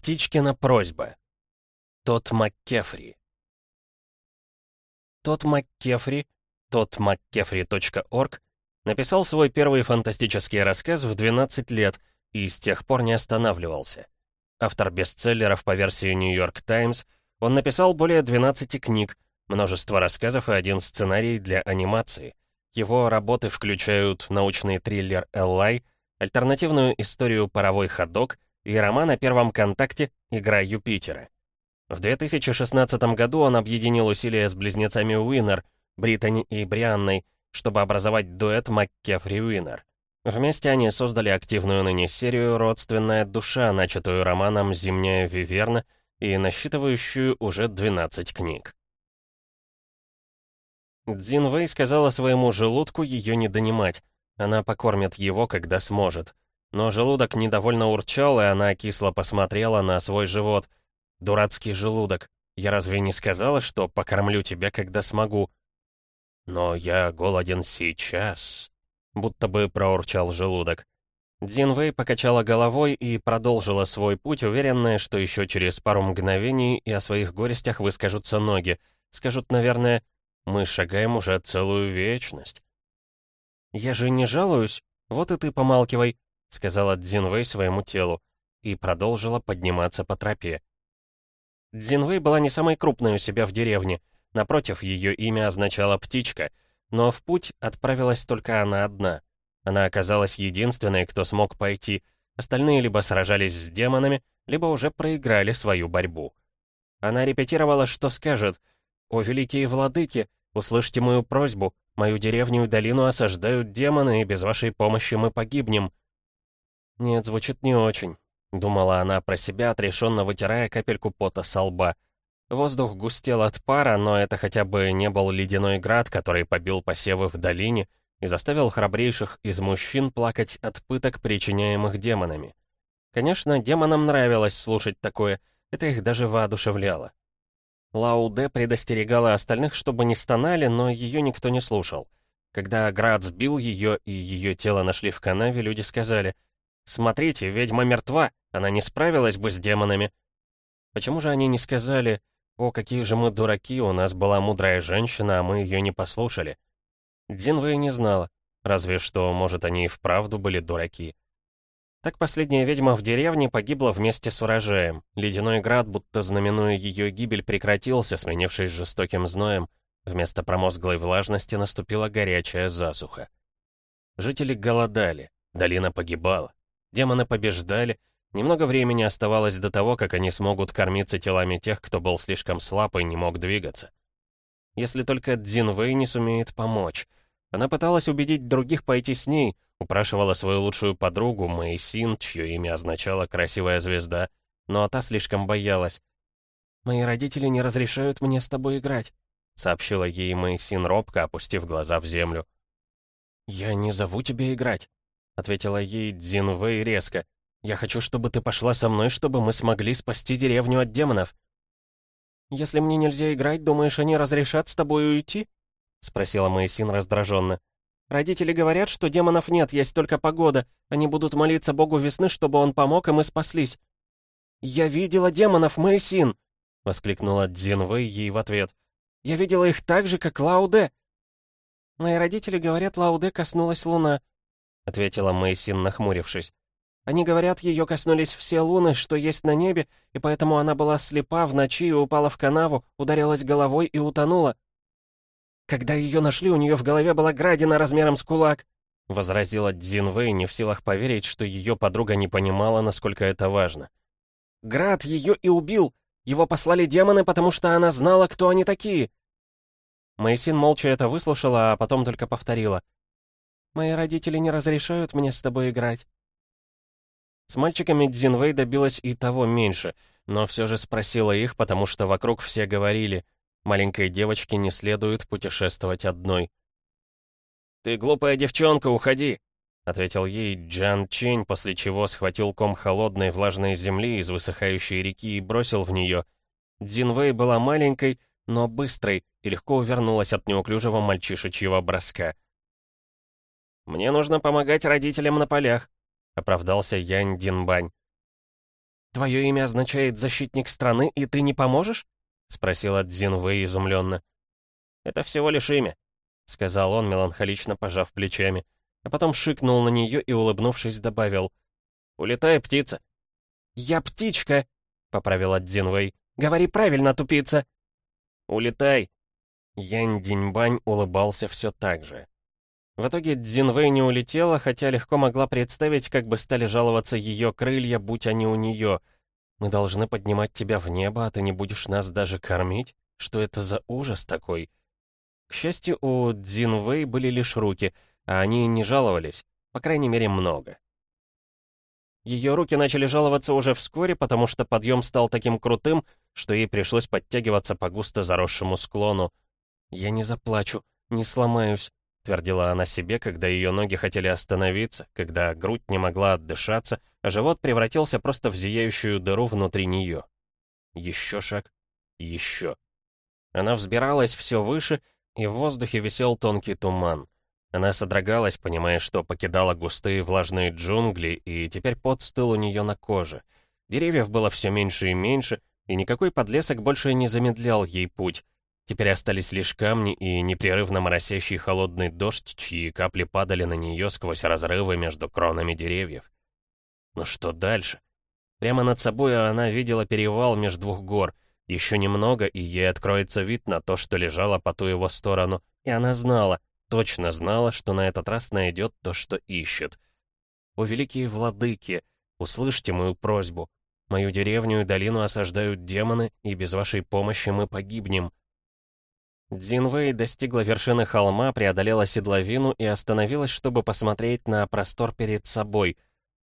Птичкина просьба. Тот МакКефри. Тот МакКефри, тот МакКефри.орг, написал свой первый фантастический рассказ в 12 лет и с тех пор не останавливался. Автор бестселлеров по версии York Times, он написал более 12 книг, множество рассказов и один сценарий для анимации. Его работы включают научный триллер «Эллай», альтернативную историю «Паровой ходок», и роман о первом контакте «Игра Юпитера». В 2016 году он объединил усилия с близнецами Уиннер, Британи и Брианной, чтобы образовать дуэт МакКефри Уиннер. Вместе они создали активную ныне серию «Родственная душа», начатую романом «Зимняя Виверна» и насчитывающую уже 12 книг. Дзин Вэй сказала своему желудку ее не донимать. Она покормит его, когда сможет. Но желудок недовольно урчал, и она кисло посмотрела на свой живот. «Дурацкий желудок. Я разве не сказала, что покормлю тебя, когда смогу?» «Но я голоден сейчас», — будто бы проурчал желудок. Дзинвэй покачала головой и продолжила свой путь, уверенная, что еще через пару мгновений и о своих горестях выскажутся ноги. Скажут, наверное, «Мы шагаем уже целую вечность». «Я же не жалуюсь, вот и ты помалкивай», — сказала Дзинвэй своему телу, и продолжила подниматься по тропе. Дзинвэй была не самой крупной у себя в деревне, напротив, ее имя означало «птичка», но в путь отправилась только она одна. Она оказалась единственной, кто смог пойти, остальные либо сражались с демонами, либо уже проиграли свою борьбу. Она репетировала, что скажет «О, великие владыки, услышьте мою просьбу, мою деревню и долину осаждают демоны, и без вашей помощи мы погибнем». «Нет, звучит не очень», — думала она про себя, отрешенно вытирая капельку пота со лба. Воздух густел от пара, но это хотя бы не был ледяной град, который побил посевы в долине и заставил храбрейших из мужчин плакать от пыток, причиняемых демонами. Конечно, демонам нравилось слушать такое, это их даже воодушевляло. Лауде предостерегала остальных, чтобы не стонали, но ее никто не слушал. Когда град сбил ее и ее тело нашли в канаве, люди сказали — «Смотрите, ведьма мертва, она не справилась бы с демонами». Почему же они не сказали, «О, какие же мы дураки, у нас была мудрая женщина, а мы ее не послушали». Дзинвэй не знала, разве что, может, они и вправду были дураки. Так последняя ведьма в деревне погибла вместе с урожаем. Ледяной град, будто знаменуя ее гибель, прекратился, сменившись жестоким зноем. Вместо промозглой влажности наступила горячая засуха. Жители голодали, долина погибала. Демоны побеждали. Немного времени оставалось до того, как они смогут кормиться телами тех, кто был слишком слаб и не мог двигаться. Если только Дзин Вэй не сумеет помочь. Она пыталась убедить других пойти с ней, упрашивала свою лучшую подругу Мэй Син, чье имя означало «красивая звезда», но та слишком боялась. «Мои родители не разрешают мне с тобой играть», — сообщила ей Мэй Син робко, опустив глаза в землю. «Я не зову тебя играть», ответила ей Дзин Вэй резко. «Я хочу, чтобы ты пошла со мной, чтобы мы смогли спасти деревню от демонов». «Если мне нельзя играть, думаешь, они разрешат с тобой уйти?» — спросила Мэйсин раздраженно. «Родители говорят, что демонов нет, есть только погода. Они будут молиться богу весны, чтобы он помог, и мы спаслись». «Я видела демонов, Мэйсин!» — воскликнула Дзин Вэй ей в ответ. «Я видела их так же, как Лауде». «Мои родители говорят, Лауде коснулась луна», — ответила Мэйсин, нахмурившись. «Они говорят, ее коснулись все луны, что есть на небе, и поэтому она была слепа в ночи и упала в канаву, ударилась головой и утонула». «Когда ее нашли, у нее в голове была градина размером с кулак», — возразила Дзин Вэй, не в силах поверить, что ее подруга не понимала, насколько это важно. «Град ее и убил! Его послали демоны, потому что она знала, кто они такие!» Мэйсин молча это выслушала, а потом только повторила — Мои родители не разрешают мне с тобой играть». С мальчиками Дзинвэй добилась и того меньше, но все же спросила их, потому что вокруг все говорили, маленькой девочке не следует путешествовать одной. «Ты глупая девчонка, уходи!» — ответил ей Джан Чень, после чего схватил ком холодной влажной земли из высыхающей реки и бросил в нее. Дзинвэй была маленькой, но быстрой и легко увернулась от неуклюжего мальчишечьего броска. «Мне нужно помогать родителям на полях», — оправдался Янь Динбань. Твое имя означает «защитник страны», и ты не поможешь?» — спросила Дзинвэй изумленно. «Это всего лишь имя», — сказал он, меланхолично пожав плечами, а потом шикнул на нее и, улыбнувшись, добавил. «Улетай, птица». «Я птичка», — поправила Дзинвэй. «Говори правильно, тупица». «Улетай». Янь Диньбань улыбался все так же. В итоге Дзинвэй не улетела, хотя легко могла представить, как бы стали жаловаться ее крылья, будь они у нее. «Мы должны поднимать тебя в небо, а ты не будешь нас даже кормить? Что это за ужас такой?» К счастью, у Дзинвэй были лишь руки, а они не жаловались, по крайней мере, много. Ее руки начали жаловаться уже вскоре, потому что подъем стал таким крутым, что ей пришлось подтягиваться по густо заросшему склону. «Я не заплачу, не сломаюсь», — твердила она себе, когда ее ноги хотели остановиться, когда грудь не могла отдышаться, а живот превратился просто в зияющую дыру внутри нее. Еще шаг. Еще. Она взбиралась все выше, и в воздухе висел тонкий туман. Она содрогалась, понимая, что покидала густые влажные джунгли, и теперь пот стыл у нее на коже. Деревьев было все меньше и меньше, и никакой подлесок больше не замедлял ей путь. Теперь остались лишь камни и непрерывно моросящий холодный дождь, чьи капли падали на нее сквозь разрывы между кронами деревьев. Но что дальше? Прямо над собой она видела перевал между двух гор. Еще немного, и ей откроется вид на то, что лежало по ту его сторону. И она знала, точно знала, что на этот раз найдет то, что ищет. «О, великие владыки, услышьте мою просьбу. Мою деревню и долину осаждают демоны, и без вашей помощи мы погибнем. Дзинвэй достигла вершины холма, преодолела седловину и остановилась, чтобы посмотреть на простор перед собой.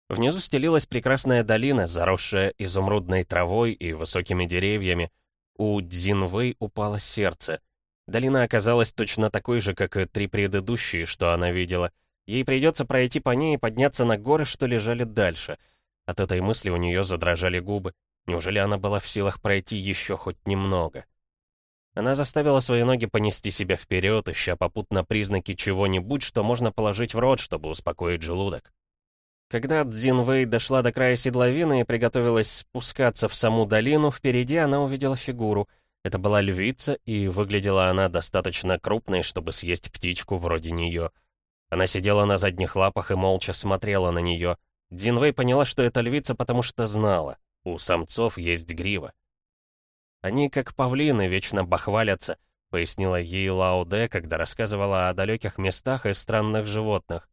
Внизу стелилась прекрасная долина, заросшая изумрудной травой и высокими деревьями. У Дзинвэй упало сердце. Долина оказалась точно такой же, как и три предыдущие, что она видела. Ей придется пройти по ней и подняться на горы, что лежали дальше. От этой мысли у нее задрожали губы. Неужели она была в силах пройти еще хоть немного? Она заставила свои ноги понести себя вперед, ища попутно признаки чего-нибудь, что можно положить в рот, чтобы успокоить желудок. Когда Цзинвэй дошла до края седловины и приготовилась спускаться в саму долину, впереди она увидела фигуру. Это была львица, и выглядела она достаточно крупной, чтобы съесть птичку вроде нее. Она сидела на задних лапах и молча смотрела на нее. Дзинвэй поняла, что это львица, потому что знала. У самцов есть грива. Они, как павлины, вечно бахвалятся, пояснила ей Лауде, когда рассказывала о далеких местах и странных животных.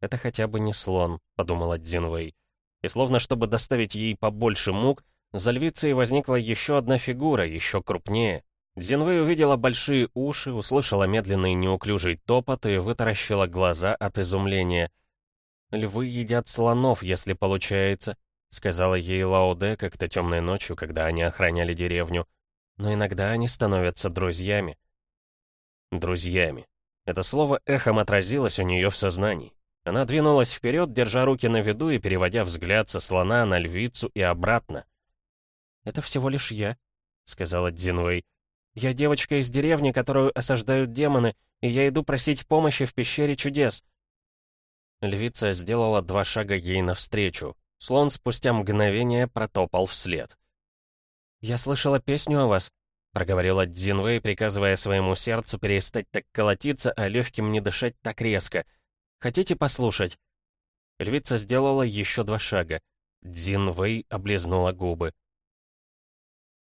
«Это хотя бы не слон», — подумала Дзинвэй. И словно чтобы доставить ей побольше мук, за львицей возникла еще одна фигура, еще крупнее. Дзинвэй увидела большие уши, услышала медленный неуклюжий топот и вытаращила глаза от изумления. «Львы едят слонов, если получается», — сказала ей Лауде как-то темной ночью, когда они охраняли деревню. «Но иногда они становятся друзьями». «Друзьями». Это слово эхом отразилось у нее в сознании. Она двинулась вперед, держа руки на виду и переводя взгляд со слона на львицу и обратно. «Это всего лишь я», — сказала Дзинвэй. «Я девочка из деревни, которую осаждают демоны, и я иду просить помощи в пещере чудес». Львица сделала два шага ей навстречу. Слон спустя мгновение протопал вслед. «Я слышала песню о вас», — проговорила Дзинвэй, приказывая своему сердцу перестать так колотиться, а легким не дышать так резко. «Хотите послушать?» Львица сделала еще два шага. Дзинвэй облизнула губы.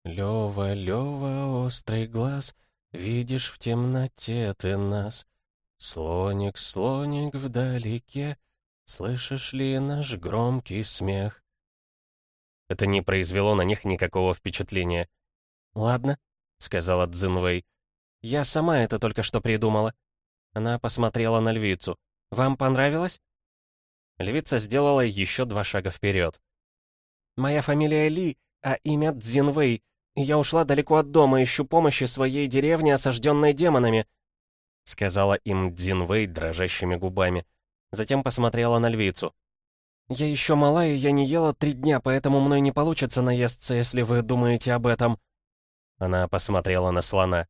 «Лёва, Лёва, острый глаз, видишь в темноте ты нас. Слоник, слоник вдалеке, «Слышишь ли наш громкий смех?» Это не произвело на них никакого впечатления. «Ладно», — сказала Цзинвэй. «Я сама это только что придумала». Она посмотрела на львицу. «Вам понравилось?» Львица сделала еще два шага вперед. «Моя фамилия Ли, а имя Цзинвэй, я ушла далеко от дома, ищу помощи своей деревне, осажденной демонами», сказала им Цзинвэй дрожащими губами. Затем посмотрела на львицу. «Я еще мала, и я не ела три дня, поэтому мной не получится наесться, если вы думаете об этом». Она посмотрела на слона.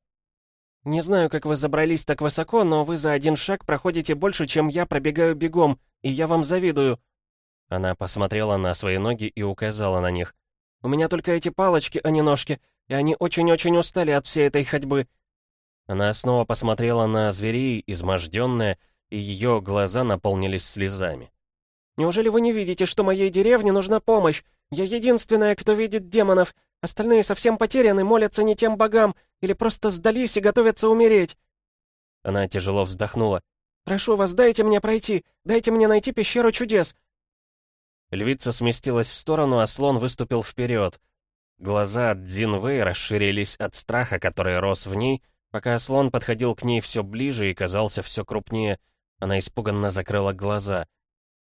«Не знаю, как вы забрались так высоко, но вы за один шаг проходите больше, чем я пробегаю бегом, и я вам завидую». Она посмотрела на свои ноги и указала на них. «У меня только эти палочки, а не ножки, и они очень-очень устали от всей этой ходьбы». Она снова посмотрела на зверей, изможденная, и ее глаза наполнились слезами. «Неужели вы не видите, что моей деревне нужна помощь? Я единственная, кто видит демонов. Остальные совсем потеряны, молятся не тем богам, или просто сдались и готовятся умереть». Она тяжело вздохнула. «Прошу вас, дайте мне пройти, дайте мне найти пещеру чудес». Львица сместилась в сторону, а слон выступил вперед. Глаза Дзинвэй расширились от страха, который рос в ней, пока слон подходил к ней все ближе и казался все крупнее. Она испуганно закрыла глаза.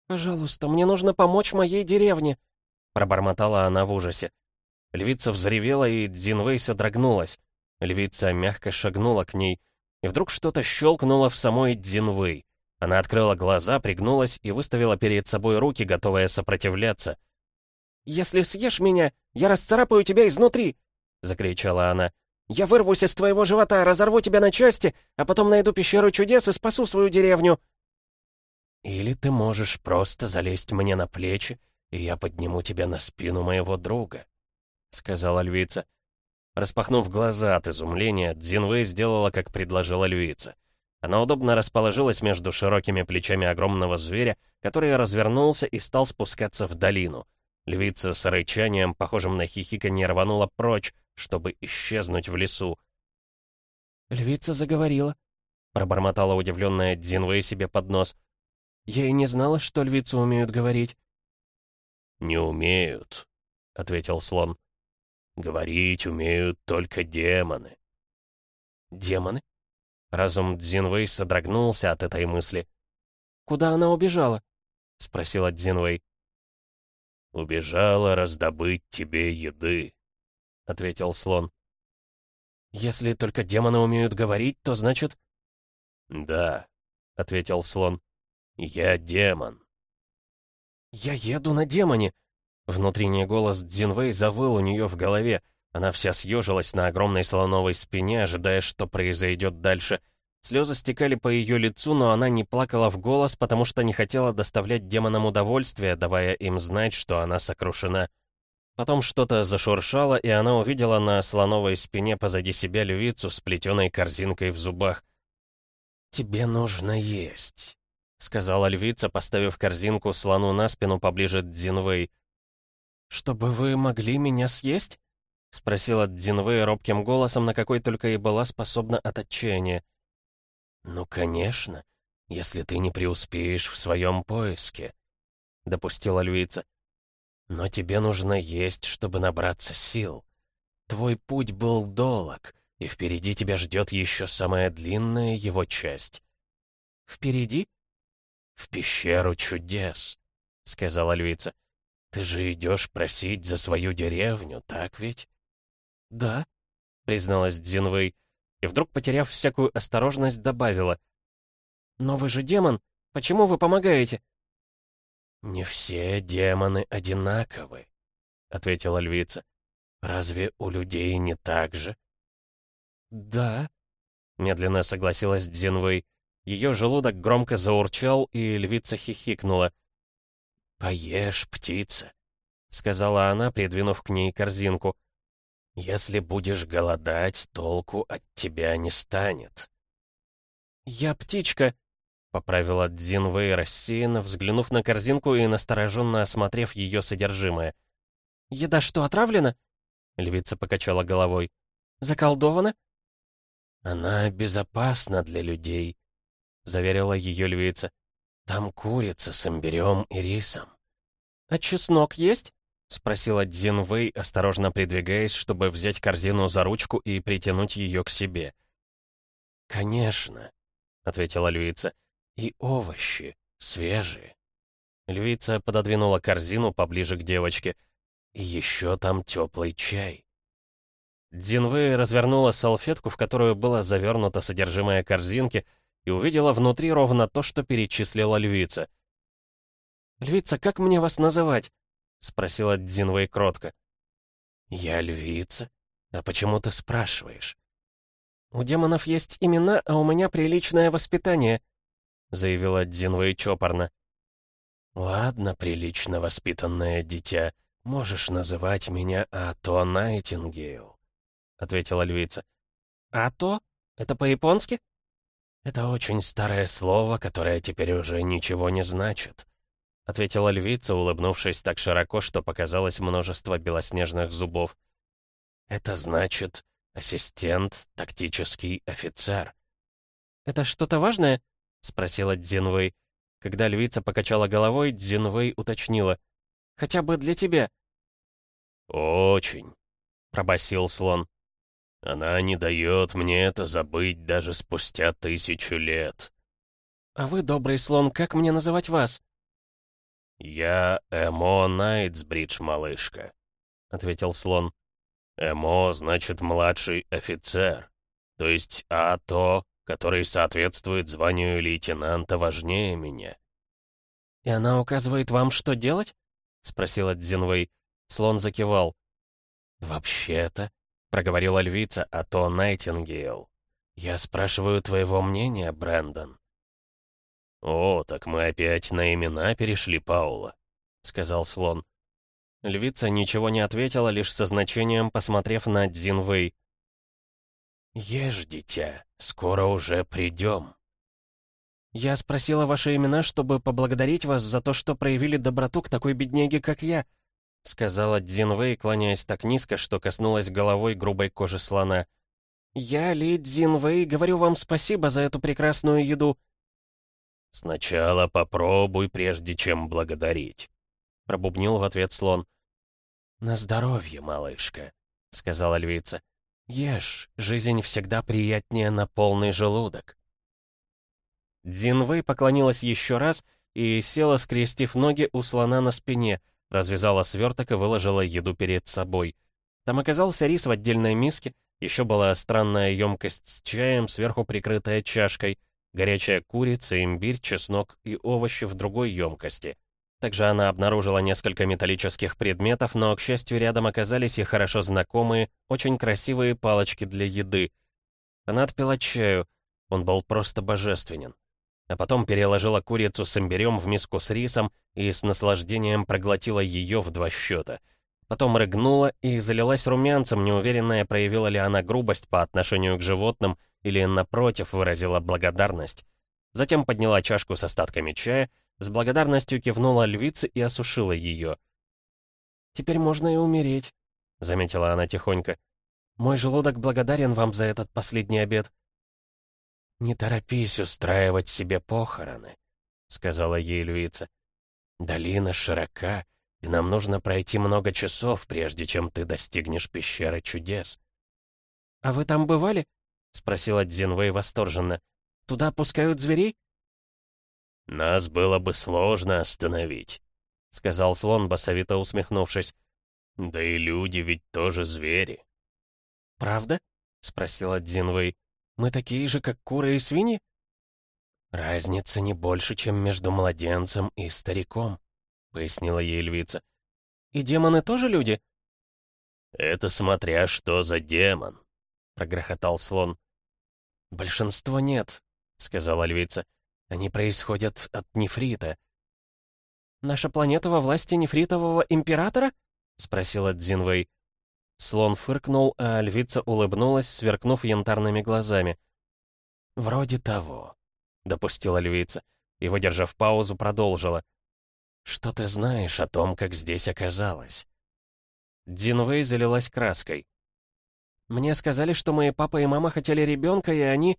«Пожалуйста, мне нужно помочь моей деревне», — пробормотала она в ужасе. Львица взревела, и Дзинвэй содрогнулась. Львица мягко шагнула к ней, и вдруг что-то щелкнуло в самой Дзинвэй. Она открыла глаза, пригнулась и выставила перед собой руки, готовая сопротивляться. «Если съешь меня, я расцарапаю тебя изнутри!» — закричала она. «Я вырвусь из твоего живота, разорву тебя на части, а потом найду пещеру чудес и спасу свою деревню!» «Или ты можешь просто залезть мне на плечи, и я подниму тебя на спину моего друга», — сказала львица. Распахнув глаза от изумления, Дзинвэй сделала, как предложила львица. Она удобно расположилась между широкими плечами огромного зверя, который развернулся и стал спускаться в долину. Львица с рычанием, похожим на хихиканье, рванула прочь, чтобы исчезнуть в лесу. «Львица заговорила», — пробормотала удивленная Дзинвэй себе под нос. «Я и не знала, что львицы умеют говорить». «Не умеют», — ответил слон. «Говорить умеют только демоны». «Демоны?» Разум Дзинвэй содрогнулся от этой мысли. «Куда она убежала?» — спросила Дзинвэй. «Убежала раздобыть тебе еды», — ответил слон. «Если только демоны умеют говорить, то значит...» «Да», — ответил слон. «Я демон». «Я еду на демоне!» Внутренний голос Дзинвэй завыл у нее в голове. Она вся съежилась на огромной слоновой спине, ожидая, что произойдет дальше. Слезы стекали по ее лицу, но она не плакала в голос, потому что не хотела доставлять демонам удовольствие, давая им знать, что она сокрушена. Потом что-то зашуршало, и она увидела на слоновой спине позади себя львицу с плетеной корзинкой в зубах. «Тебе нужно есть», — сказала львица, поставив корзинку слону на спину поближе к Дзинвэй. «Чтобы вы могли меня съесть?» — спросила Дзинвэй робким голосом, на какой только и была способна от отчаяния. «Ну, конечно, если ты не преуспеешь в своем поиске», — допустила львица. «Но тебе нужно есть, чтобы набраться сил. Твой путь был долг, и впереди тебя ждет еще самая длинная его часть». «Впереди?» «В пещеру чудес», — сказала львица. «Ты же идешь просить за свою деревню, так ведь?» «Да», — призналась Дзинвэй, и вдруг, потеряв всякую осторожность, добавила. «Но вы же демон, почему вы помогаете?» «Не все демоны одинаковы», — ответила львица. «Разве у людей не так же?» «Да», — медленно согласилась Дзинвэй. Ее желудок громко заурчал, и львица хихикнула. «Поешь, птица», — сказала она, придвинув к ней корзинку. Если будешь голодать, толку от тебя не станет. «Я птичка», — поправила Дзинвэй рассеянно, взглянув на корзинку и настороженно осмотрев ее содержимое. «Еда что, отравлена?» — львица покачала головой. «Заколдована?» «Она безопасна для людей», — заверила ее львица. «Там курица с имбирем и рисом». «А чеснок есть?» — спросила Дзин Вэй, осторожно придвигаясь, чтобы взять корзину за ручку и притянуть ее к себе. «Конечно», — ответила львица, — «и овощи, свежие». Львица пододвинула корзину поближе к девочке. «И еще там теплый чай». Дзинвэй развернула салфетку, в которую было завернуто содержимое корзинки, и увидела внутри ровно то, что перечислила львица. «Львица, как мне вас называть?» — спросила Дзинвэй кротко. «Я львица? А почему ты спрашиваешь?» «У демонов есть имена, а у меня приличное воспитание», — заявила Дзинвэй чопорно. «Ладно, прилично воспитанное дитя, можешь называть меня Ато Найтингейл», — ответила львица. «Ато? Это по-японски?» «Это очень старое слово, которое теперь уже ничего не значит», — ответила львица, улыбнувшись так широко, что показалось множество белоснежных зубов. «Это значит ассистент, тактический офицер». «Это что-то важное?» — спросила Дзинвэй. Когда львица покачала головой, Дзинвэй уточнила. «Хотя бы для тебя». «Очень», — пробасил слон. «Она не дает мне это забыть даже спустя тысячу лет». «А вы, добрый слон, как мне называть вас?» «Я Эмо Найтсбридж, малышка», — ответил слон. «Эмо значит младший офицер, то есть А то который соответствует званию лейтенанта важнее меня». «И она указывает вам, что делать?» — спросила Дзинвэй. Слон закивал. «Вообще-то», — проговорила львица, а то Найтингейл. «Я спрашиваю твоего мнения, Брэндон». «О, так мы опять на имена перешли, Паула», — сказал слон. Львица ничего не ответила, лишь со значением посмотрев на Дзинвэй. «Ешь, дитя, скоро уже придем». «Я спросила ваши имена, чтобы поблагодарить вас за то, что проявили доброту к такой бедняге, как я», сказала Дзинвэй, кланяясь так низко, что коснулась головой грубой кожи слона. «Я, Ли Дзинвэй, говорю вам спасибо за эту прекрасную еду». «Сначала попробуй, прежде чем благодарить», — пробубнил в ответ слон. «На здоровье, малышка», — сказала львица. Ешь, жизнь всегда приятнее на полный желудок. Дзинвэй поклонилась еще раз и села, скрестив ноги у слона на спине, развязала сверток и выложила еду перед собой. Там оказался рис в отдельной миске, еще была странная емкость с чаем, сверху прикрытая чашкой, горячая курица, имбирь, чеснок и овощи в другой емкости. Также она обнаружила несколько металлических предметов, но, к счастью, рядом оказались и хорошо знакомые, очень красивые палочки для еды. Она отпила чаю, он был просто божественен. А потом переложила курицу с имбирем в миску с рисом и с наслаждением проглотила ее в два счета. Потом рыгнула и залилась румянцем, неуверенная, проявила ли она грубость по отношению к животным или, напротив, выразила благодарность. Затем подняла чашку с остатками чая — с благодарностью кивнула львица и осушила ее. «Теперь можно и умереть», — заметила она тихонько. «Мой желудок благодарен вам за этот последний обед». «Не торопись устраивать себе похороны», — сказала ей львица. «Долина широка, и нам нужно пройти много часов, прежде чем ты достигнешь пещеры чудес». «А вы там бывали?» — спросила Дзинвэй восторженно. «Туда пускают зверей?» «Нас было бы сложно остановить», — сказал слон, басовито усмехнувшись. «Да и люди ведь тоже звери». «Правда?» — спросила Дзинвэй. «Мы такие же, как куры и свиньи?» «Разница не больше, чем между младенцем и стариком», — пояснила ей львица. «И демоны тоже люди?» «Это смотря что за демон», — прогрохотал слон. «Большинство нет», — сказала львица. Они происходят от нефрита». «Наша планета во власти нефритового императора?» — спросила Дзинвэй. Слон фыркнул, а львица улыбнулась, сверкнув янтарными глазами. «Вроде того», — допустила львица, и, выдержав паузу, продолжила. «Что ты знаешь о том, как здесь оказалось?» Дзинвэй залилась краской. «Мне сказали, что мои папа и мама хотели ребенка, и они...»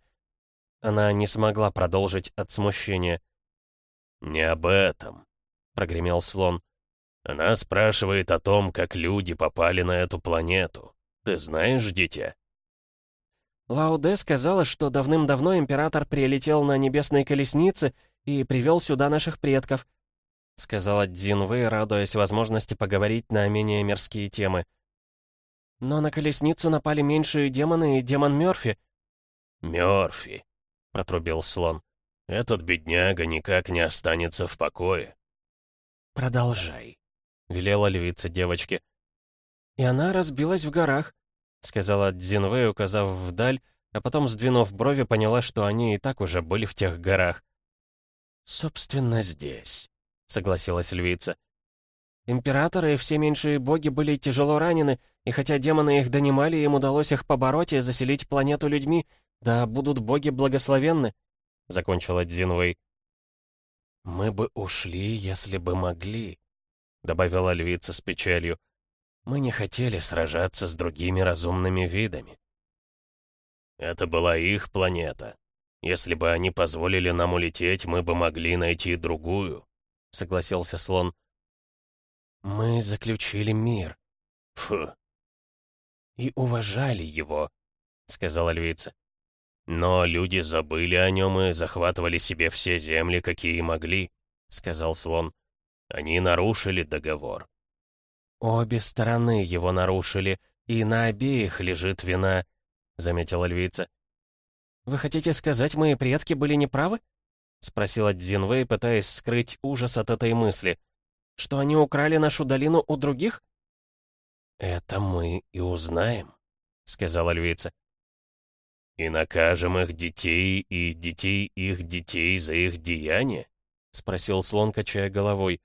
Она не смогла продолжить от смущения. «Не об этом», — прогремел слон. «Она спрашивает о том, как люди попали на эту планету. Ты знаешь, дитя?» Лауде сказала, что давным-давно император прилетел на небесной колеснице и привел сюда наших предков, — сказала Дзинвэй, радуясь возможности поговорить на менее мирские темы. «Но на колесницу напали меньшие демоны и демон Мёрфи». «Мёрфи», протрубил слон. «Этот бедняга никак не останется в покое». «Продолжай», — велела львица девочке. «И она разбилась в горах», — сказала Дзинвэй, указав вдаль, а потом, сдвинув брови, поняла, что они и так уже были в тех горах. «Собственно, здесь», — согласилась львица. «Императоры и все меньшие боги были тяжело ранены, и хотя демоны их донимали, им удалось их побороть и заселить планету людьми, да будут боги благословенны», — закончила Дзинвэй. «Мы бы ушли, если бы могли», — добавила львица с печалью. «Мы не хотели сражаться с другими разумными видами». «Это была их планета. Если бы они позволили нам улететь, мы бы могли найти другую», — согласился слон. «Мы заключили мир». «Фу». «И уважали его», — сказала львица. «Но люди забыли о нем и захватывали себе все земли, какие могли», — сказал слон. «Они нарушили договор». «Обе стороны его нарушили, и на обеих лежит вина», — заметила львица. «Вы хотите сказать, мои предки были неправы?» — спросила Дзинвэй, пытаясь скрыть ужас от этой мысли. «Что они украли нашу долину у других?» «Это мы и узнаем», — сказала львица. «И накажем их детей и детей их детей за их деяния?» — спросил слон, качая головой.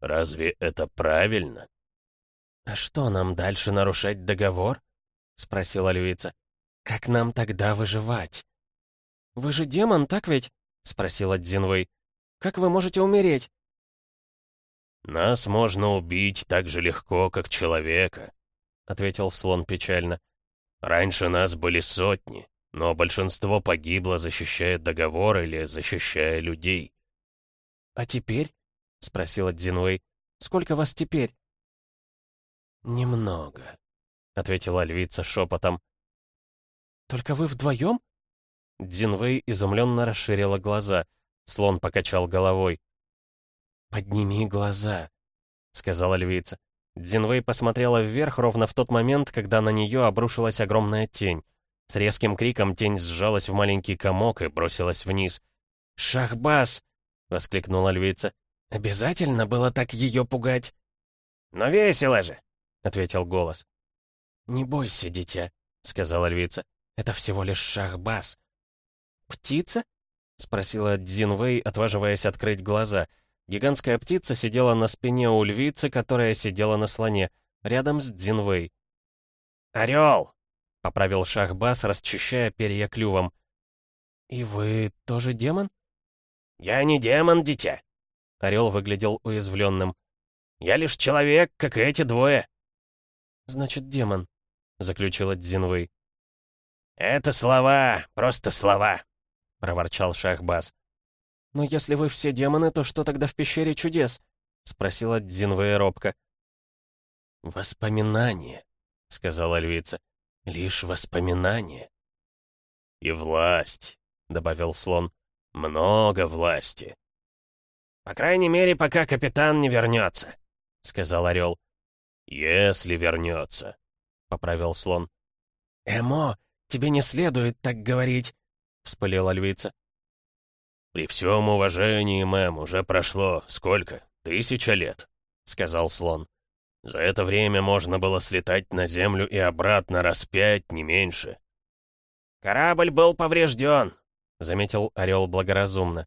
«Разве это правильно?» «А что, нам дальше нарушать договор?» — спросила львица. «Как нам тогда выживать?» «Вы же демон, так ведь?» — спросила Дзинвэй. «Как вы можете умереть?» «Нас можно убить так же легко, как человека», — ответил слон печально. «Раньше нас были сотни, но большинство погибло, защищая договор или защищая людей». «А теперь?» — спросила Дзинвэй. «Сколько вас теперь?» «Немного», — ответила львица шепотом. «Только вы вдвоем?» Дзинвэй изумленно расширила глаза. Слон покачал головой. «Подними глаза», — сказала львица. Дзинвэй посмотрела вверх ровно в тот момент, когда на нее обрушилась огромная тень. С резким криком тень сжалась в маленький комок и бросилась вниз. «Шахбас!» — воскликнула львица. «Обязательно было так ее пугать?» «Но весело же!» — ответил голос. «Не бойся, дитя», — сказала львица. «Это всего лишь шахбас». «Птица?» — спросила Дзинвэй, отваживаясь открыть глаза. Гигантская птица сидела на спине у львицы, которая сидела на слоне, рядом с Дзинвэй. «Орел!» — поправил шахбас, расчищая перья клювом. «И вы тоже демон?» «Я не демон, дитя!» Орел выглядел уязвленным. «Я лишь человек, как и эти двое!» «Значит, демон», — заключила Дзинвэй. «Это слова, просто слова», — проворчал Шахбас. «Но если вы все демоны, то что тогда в пещере чудес?» — спросила Дзинвэй робко. «Воспоминания», — сказала львица. «Лишь воспоминания». «И власть», — добавил слон. «Много власти». «По крайней мере, пока капитан не вернется», — сказал орел. «Если вернется», — поправил слон. «Эмо, тебе не следует так говорить», — вспылила львица. «При всем уважении, мэм, уже прошло сколько? Тысяча лет», — сказал слон. «За это время можно было слетать на землю и обратно раз пять, не меньше». «Корабль был поврежден», — заметил орел благоразумно.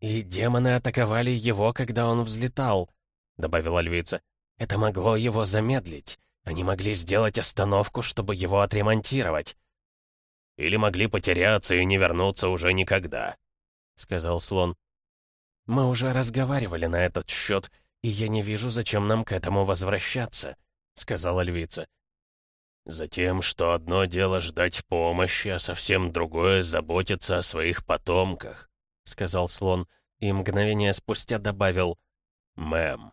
«И демоны атаковали его, когда он взлетал», — добавила львица. «Это могло его замедлить. Они могли сделать остановку, чтобы его отремонтировать». «Или могли потеряться и не вернуться уже никогда», — сказал слон. «Мы уже разговаривали на этот счет, и я не вижу, зачем нам к этому возвращаться», — сказала львица. «Затем, что одно дело ждать помощи, а совсем другое — заботиться о своих потомках», — сказал слон, и мгновение спустя добавил «мэм».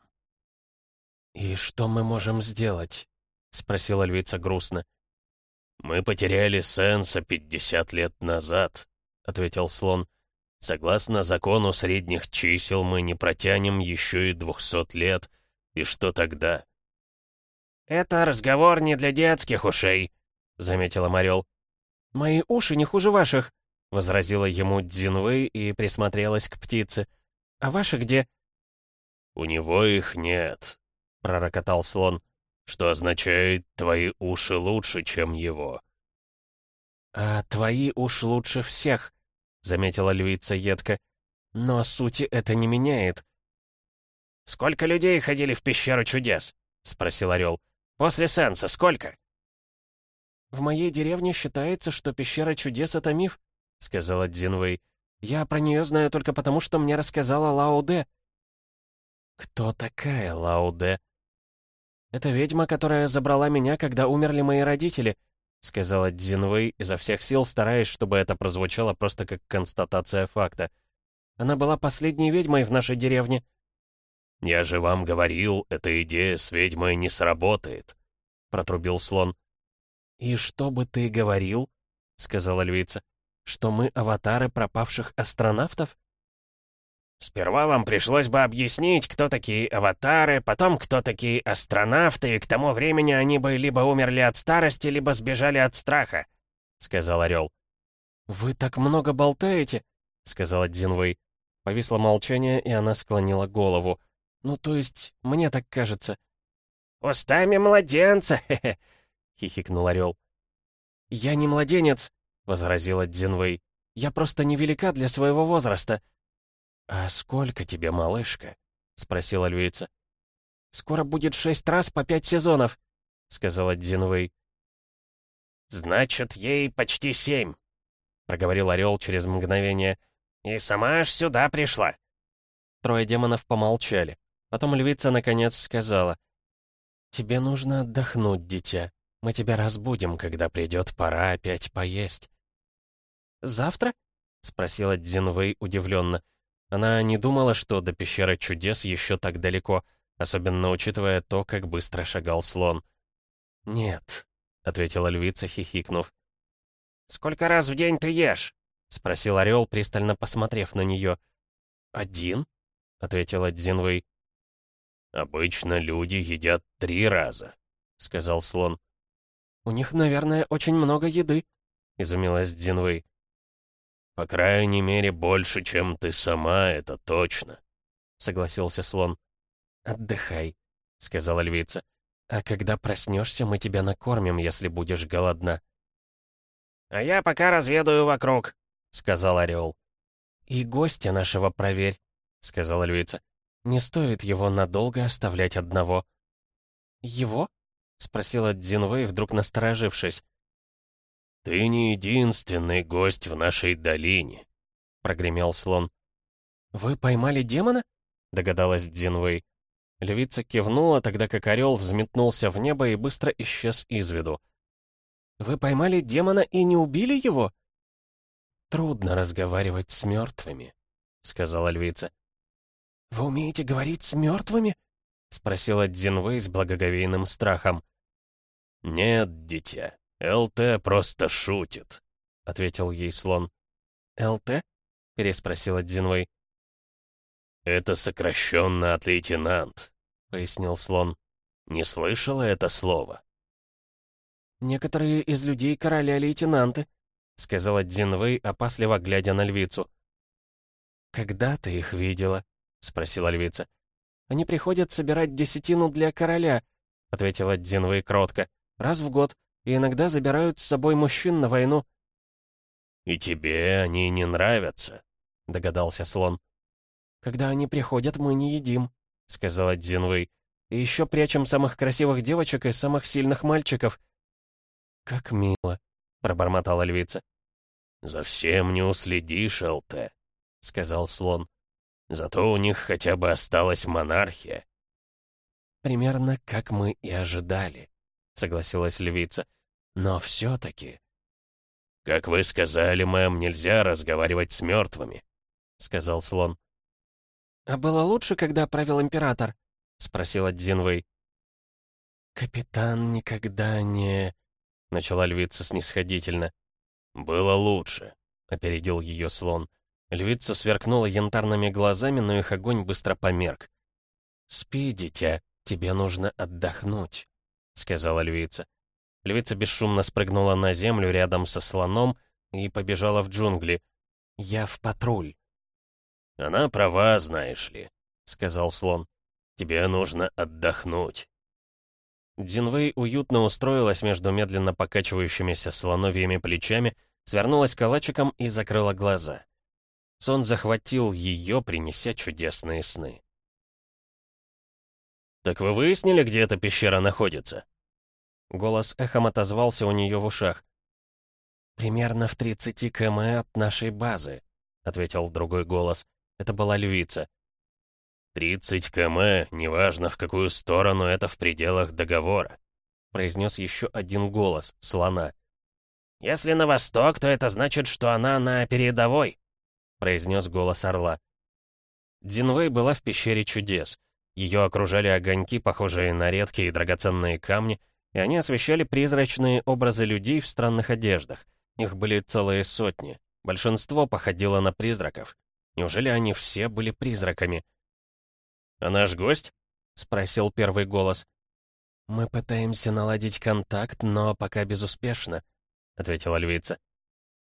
«И что мы можем сделать?» — спросила львица грустно. «Мы потеряли Сенса пятьдесят лет назад», — ответил слон. «Согласно закону средних чисел, мы не протянем еще и двухсот лет. И что тогда?» «Это разговор не для детских ушей», — заметила Морел. «Мои уши не хуже ваших», — возразила ему Дзинвэй и присмотрелась к птице. «А ваши где?» «У него их нет», — пророкотал слон что означает «твои уши лучше, чем его». «А твои уж лучше всех», — заметила львица едко. «Но сути это не меняет. «Сколько людей ходили в пещеру чудес?» — спросил Орел. «После сенса сколько?» «В моей деревне считается, что пещера чудес — это миф», — сказала Дзинвэй. «Я про нее знаю только потому, что мне рассказала Лао Дэ». «Кто такая Лао Дэ?» «Это ведьма, которая забрала меня, когда умерли мои родители», — сказала Дзинвэй, изо всех сил стараясь, чтобы это прозвучало просто как констатация факта. «Она была последней ведьмой в нашей деревне». «Я же вам говорил, эта идея с ведьмой не сработает», — протрубил слон. «И что бы ты говорил?» — сказала львица. «Что мы аватары пропавших астронавтов?» «Сперва вам пришлось бы объяснить, кто такие аватары, потом кто такие астронавты, и к тому времени они бы либо умерли от старости, либо сбежали от страха», — сказал Орел. «Вы так много болтаете», — сказала Дзинвэй. Повисло молчание, и она склонила голову. «Ну, то есть, мне так кажется». «Устами младенца, хе-хе», — хихикнул Орел. «Я не младенец», — возразила Дзинвэй. «Я просто невелика для своего возраста». «А сколько тебе, малышка?» — спросила львица. «Скоро будет шесть раз по пять сезонов», — сказала Дзинвэй. «Значит, ей почти семь», — проговорил Орел через мгновение. «И сама аж сюда пришла». Трое демонов помолчали. Потом львица наконец сказала. «Тебе нужно отдохнуть, дитя. Мы тебя разбудим, когда придет пора опять поесть». «Завтра?» — спросила Дзинвэй удивленно. Она не думала, что до пещеры чудес еще так далеко, особенно учитывая то, как быстро шагал слон. «Нет», — ответила львица, хихикнув. «Сколько раз в день ты ешь?» — спросил орел, пристально посмотрев на нее. «Один?» — ответила Дзинвэй. «Обычно люди едят три раза», — сказал слон. «У них, наверное, очень много еды», — изумилась Дзинвэй. «По крайней мере, больше, чем ты сама, это точно», — согласился слон. «Отдыхай», — сказала львица. «А когда проснешься, мы тебя накормим, если будешь голодна». «А я пока разведаю вокруг», — сказал орел. «И гостя нашего проверь», — сказала львица. «Не стоит его надолго оставлять одного». «Его?» — спросила Дзинвэй, вдруг насторожившись. «Ты не единственный гость в нашей долине», — прогремел слон. «Вы поймали демона?» — догадалась Дзинвэй. Львица кивнула, тогда как орел взметнулся в небо и быстро исчез из виду. «Вы поймали демона и не убили его?» «Трудно разговаривать с мертвыми», — сказала львица. «Вы умеете говорить с мертвыми?» — спросила Дзинвэй с благоговейным страхом. «Нет, дитя, ЛТ просто шутит», — ответил ей слон. «ЛТ?» — переспросила Дзинвэй. «Это сокращенно от лейтенант», — пояснил слон. «Не слышала это слово?» «Некоторые из людей короля лейтенанты», — сказала Дзинвэй, опасливо глядя на львицу. «Когда ты их видела?» — спросила львица. «Они приходят собирать десятину для короля», — ответила Дзинвэй кротко раз в год, и иногда забирают с собой мужчин на войну». «И тебе они не нравятся», — догадался слон. «Когда они приходят, мы не едим», — сказала Дзинвэй. «И еще прячем самых красивых девочек и самых сильных мальчиков». «Как мило», — пробормотала львица. «За всем не уследишь, ЛТ», — сказал слон. «Зато у них хотя бы осталась монархия». «Примерно как мы и ожидали», — согласилась львица. «Но все-таки...» «Как вы сказали, мэм, нельзя разговаривать с мертвыми», — сказал слон. «А было лучше, когда правил император?» — спросила Дзинвэй. «Капитан никогда не...» — начала львица снисходительно. «Было лучше», — опередил ее слон. Львица сверкнула янтарными глазами, но их огонь быстро померк. «Спи, дитя, тебе нужно отдохнуть». — сказала львица. Львица бесшумно спрыгнула на землю рядом со слоном и побежала в джунгли. «Я в патруль». «Она права, знаешь ли», — сказал слон. «Тебе нужно отдохнуть». Дзинвэй уютно устроилась между медленно покачивающимися слоновьими плечами, свернулась калачиком и закрыла глаза. Сон захватил ее, принеся чудесные сны. «Так вы выяснили, где эта пещера находится?» Голос эхом отозвался у нее в ушах. «Примерно в 30 км от нашей базы», — ответил другой голос. Это была львица. «Тридцать км, неважно в какую сторону, это в пределах договора», — произнес еще один голос, слона. «Если на восток, то это значит, что она на передовой», — произнес голос орла. Динвей была в пещере чудес. Ее окружали огоньки, похожие на редкие драгоценные камни, и они освещали призрачные образы людей в странных одеждах. Их были целые сотни. Большинство походило на призраков. Неужели они все были призраками? «А наш гость?» — спросил первый голос. «Мы пытаемся наладить контакт, но пока безуспешно», — ответила львица.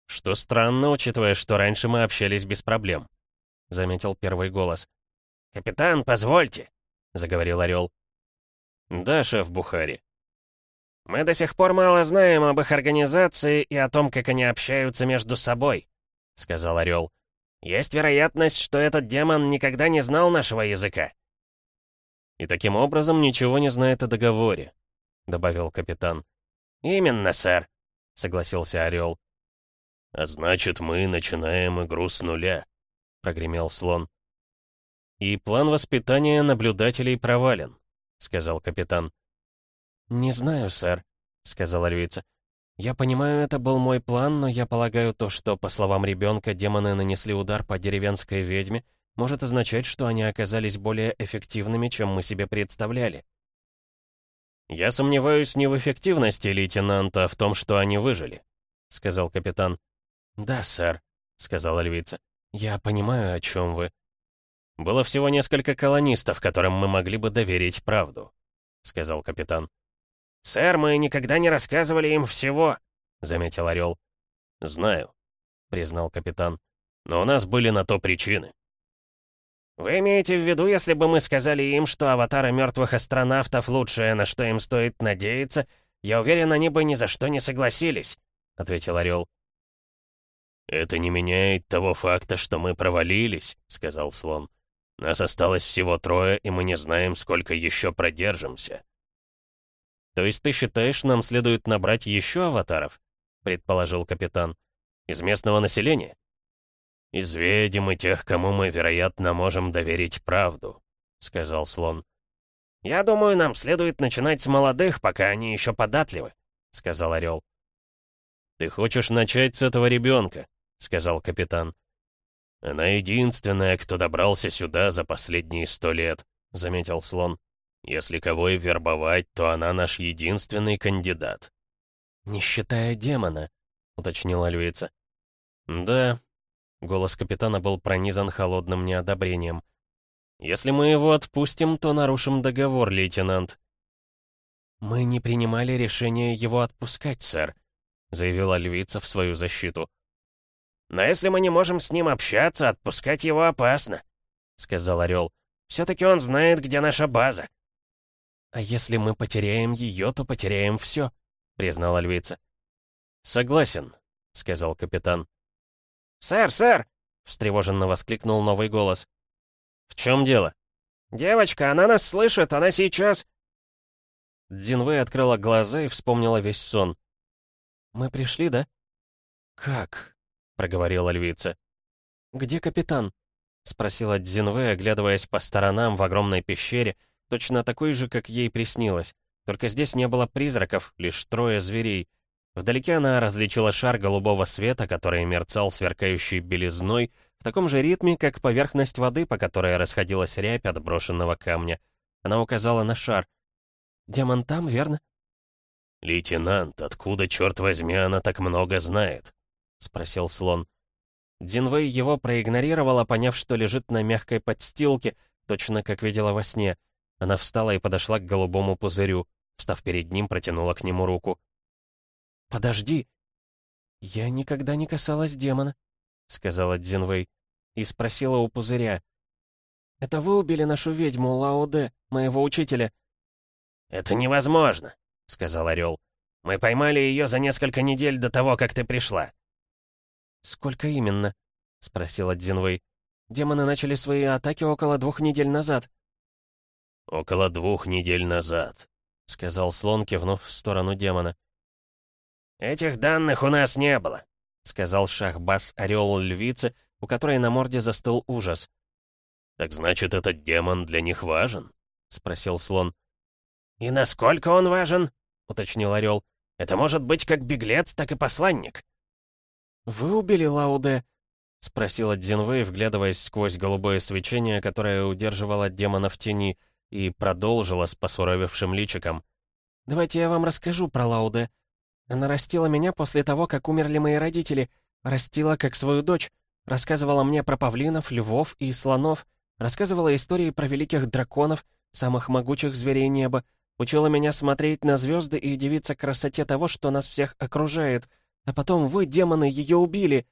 «Что странно, учитывая, что раньше мы общались без проблем», — заметил первый голос. «Капитан, позвольте», — заговорил Орел. «Да, шеф Бухари». «Мы до сих пор мало знаем об их организации и о том, как они общаются между собой», — сказал Орел. Есть вероятность, что этот демон никогда не знал нашего языка». «И таким образом ничего не знает о договоре», — добавил капитан. «Именно, сэр», — согласился Орел. «А значит, мы начинаем игру с нуля», — прогремел слон. «И план воспитания наблюдателей провален», — сказал капитан. «Не знаю, сэр», — сказала львица. «Я понимаю, это был мой план, но я полагаю, то, что, по словам ребенка, демоны нанесли удар по деревенской ведьме, может означать, что они оказались более эффективными, чем мы себе представляли». «Я сомневаюсь не в эффективности лейтенанта, а в том, что они выжили», — сказал капитан. «Да, сэр», — сказала львица. «Я понимаю, о чем вы». «Было всего несколько колонистов, которым мы могли бы доверить правду», — сказал капитан. «Сэр, мы никогда не рассказывали им всего», — заметил Орел. «Знаю», — признал капитан. «Но у нас были на то причины». «Вы имеете в виду, если бы мы сказали им, что аватары мертвых астронавтов лучшее, на что им стоит надеяться, я уверен, они бы ни за что не согласились», — ответил Орел. «Это не меняет того факта, что мы провалились», — сказал Слон. «Нас осталось всего трое, и мы не знаем, сколько еще продержимся». «То есть ты считаешь, нам следует набрать еще аватаров?» — предположил капитан. «Из местного населения?» «Из ведьм и тех, кому мы, вероятно, можем доверить правду», — сказал слон. «Я думаю, нам следует начинать с молодых, пока они еще податливы», — сказал орел. «Ты хочешь начать с этого ребенка», — сказал капитан. «Она единственная, кто добрался сюда за последние сто лет», — заметил слон. Если кого и вербовать, то она наш единственный кандидат». «Не считая демона», — уточнила львица. «Да». Голос капитана был пронизан холодным неодобрением. «Если мы его отпустим, то нарушим договор, лейтенант». «Мы не принимали решение его отпускать, сэр», — заявила львица в свою защиту. «Но если мы не можем с ним общаться, отпускать его опасно», — сказал Орел. «Все-таки он знает, где наша база». «А если мы потеряем ее, то потеряем все», — признала львица. «Согласен», — сказал капитан. «Сэр, сэр!» — встревоженно воскликнул новый голос. «В чем дело?» «Девочка, она нас слышит, она сейчас...» Дзинвэй открыла глаза и вспомнила весь сон. «Мы пришли, да?» «Как?» — проговорила львица. «Где капитан?» — спросила Дзинвэй, оглядываясь по сторонам в огромной пещере, точно такой же, как ей приснилось. Только здесь не было призраков, лишь трое зверей. Вдалеке она различила шар голубого света, который мерцал сверкающей белизной, в таком же ритме, как поверхность воды, по которой расходилась рябь от брошенного камня. Она указала на шар. «Демон там, верно?» «Лейтенант, откуда, черт возьми, она так много знает?» — спросил слон. Динвей его проигнорировала, поняв, что лежит на мягкой подстилке, точно как видела во сне. Она встала и подошла к голубому пузырю. Встав перед ним, протянула к нему руку. «Подожди!» «Я никогда не касалась демона», — сказала Дзинвэй, и спросила у пузыря. «Это вы убили нашу ведьму Лаоде, моего учителя?» «Это невозможно», — сказал Орел. «Мы поймали ее за несколько недель до того, как ты пришла». «Сколько именно?» — спросила Дзинвэй. «Демоны начали свои атаки около двух недель назад». «Около двух недель назад», — сказал слон, кивнув в сторону демона. «Этих данных у нас не было», — сказал Шахбас Орел Львицы, у которой на морде застыл ужас. «Так значит, этот демон для них важен?» — спросил слон. «И насколько он важен?» — уточнил Орел. «Это может быть как беглец, так и посланник». «Вы убили Лауде?» — спросила Дзинвэй, вглядываясь сквозь голубое свечение, которое удерживало демона в тени, и продолжила с посуровевшим личиком. «Давайте я вам расскажу про Лауде. Она растила меня после того, как умерли мои родители, растила как свою дочь, рассказывала мне про павлинов, львов и слонов, рассказывала истории про великих драконов, самых могучих зверей неба, учила меня смотреть на звезды и удивиться красоте того, что нас всех окружает, а потом вы, демоны, ее убили!»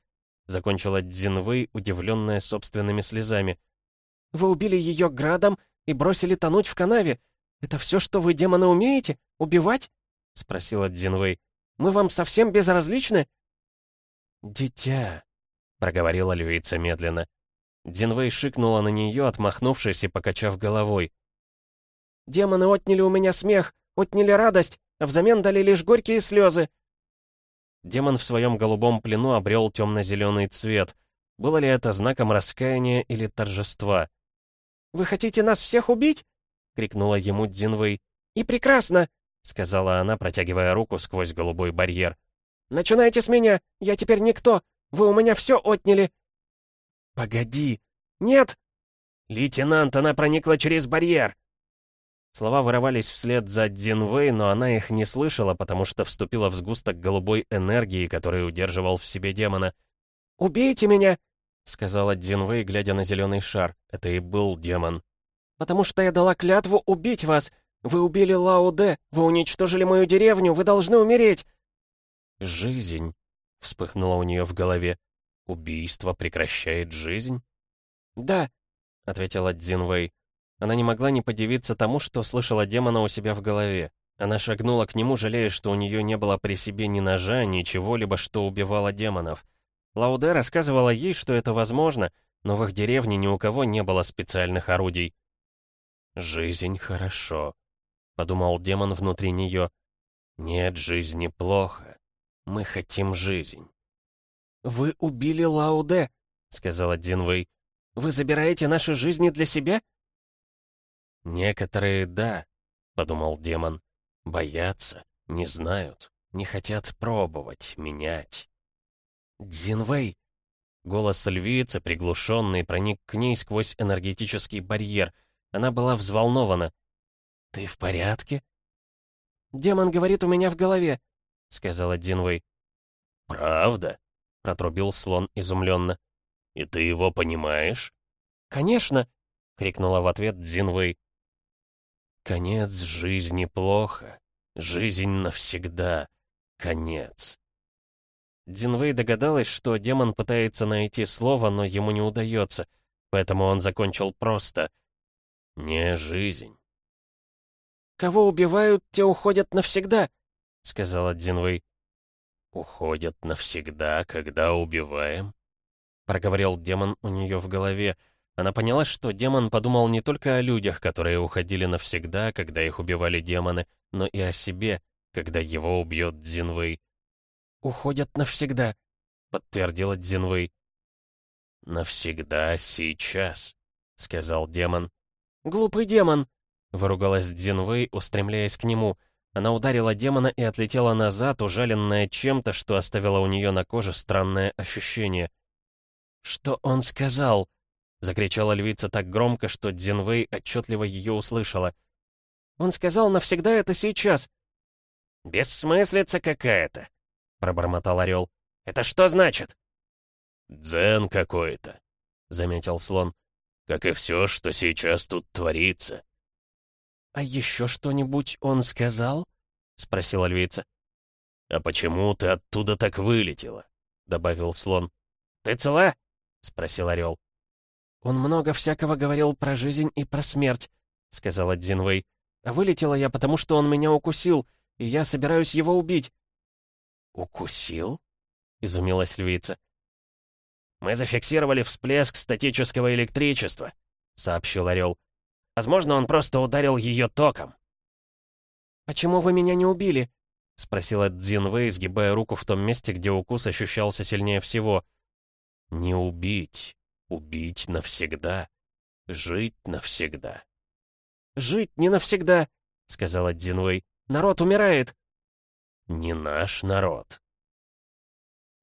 Закончила Дзинвэй, удивленная собственными слезами. «Вы убили ее градом и бросили тонуть в канаве. Это все, что вы, демоны, умеете? Убивать?» Спросила Дзинвэй. «Мы вам совсем безразличны?» «Дитя», — проговорила львица медленно. Дзинвэй шикнула на нее, отмахнувшись и покачав головой. «Демоны отняли у меня смех, отняли радость, а взамен дали лишь горькие слезы». Демон в своем голубом плену обрел темно-зеленый цвет. Было ли это знаком раскаяния или торжества? «Вы хотите нас всех убить?» — крикнула ему Дзинвэй. «И прекрасно!» — сказала она, протягивая руку сквозь голубой барьер. «Начинайте с меня! Я теперь никто! Вы у меня все отняли!» «Погоди!» «Нет!» «Лейтенант, она проникла через барьер!» Слова вырывались вслед за Дзинвэй, но она их не слышала, потому что вступила в сгусток голубой энергии, который удерживал в себе демона. «Убейте меня!» — сказала Дзинвэй, глядя на зеленый шар. Это и был демон. «Потому что я дала клятву убить вас! Вы убили Лао Дэ, вы уничтожили мою деревню, вы должны умереть!» «Жизнь!» — вспыхнула у нее в голове. «Убийство прекращает жизнь?» «Да», — ответила Дзинвэй. Она не могла не подивиться тому, что слышала демона у себя в голове. Она шагнула к нему, жалея, что у нее не было при себе ни ножа, ни чего-либо, что убивало демонов. Лауде рассказывала ей, что это возможно, но в их деревне ни у кого не было специальных орудий. «Жизнь хорошо», — подумал демон внутри нее. «Нет, жизни плохо. Мы хотим жизнь». «Вы убили Лауде», — сказала Динвей. «Вы забираете наши жизни для себя?» «Некоторые — да», — подумал демон. «Боятся, не знают, не хотят пробовать, менять». «Дзинвэй!» Голос львицы, приглушенный, проник к ней сквозь энергетический барьер. Она была взволнована. «Ты в порядке?» «Демон говорит у меня в голове», — сказала Дзинвэй. «Правда?» — протрубил слон изумленно. «И ты его понимаешь?» «Конечно!» — крикнула в ответ Дзинвэй. Конец жизни плохо. Жизнь навсегда. Конец. Динвей догадалась, что демон пытается найти слово, но ему не удается, поэтому он закончил просто. «Не жизнь». «Кого убивают, те уходят навсегда», — сказала Динвей. «Уходят навсегда, когда убиваем?» — проговорил демон у нее в голове, — она поняла, что демон подумал не только о людях, которые уходили навсегда, когда их убивали демоны, но и о себе, когда его убьет Дзинвэй. «Уходят навсегда», — подтвердила Дзинвэй. «Навсегда сейчас», — сказал демон. «Глупый демон», — выругалась Дзинвэй, устремляясь к нему. Она ударила демона и отлетела назад, ужаленная чем-то, что оставило у нее на коже странное ощущение. «Что он сказал?» Закричала львица так громко, что Дзинвэй отчетливо ее услышала. «Он сказал навсегда это сейчас!» «Бессмыслица какая-то!» — пробормотал орел. «Это что значит?» «Дзен какой-то», — заметил слон. «Как и все, что сейчас тут творится». «А еще что-нибудь он сказал?» — спросила львица. «А почему ты оттуда так вылетела?» — добавил слон. «Ты цела?» — спросил орел. «Он много всякого говорил про жизнь и про смерть», — сказала Дзинвэй. «А вылетела я, потому что он меня укусил, и я собираюсь его убить». «Укусил?» — изумилась львица. «Мы зафиксировали всплеск статического электричества», — сообщил Орел. Возможно, он просто ударил ее током. «Почему вы меня не убили?» — спросила Дзинвэй, сгибая руку в том месте, где укус ощущался сильнее всего. «Не убить. Убить навсегда. Жить навсегда». «Жить не навсегда», — сказала Дзинвэй. «Народ умирает». «Не наш народ».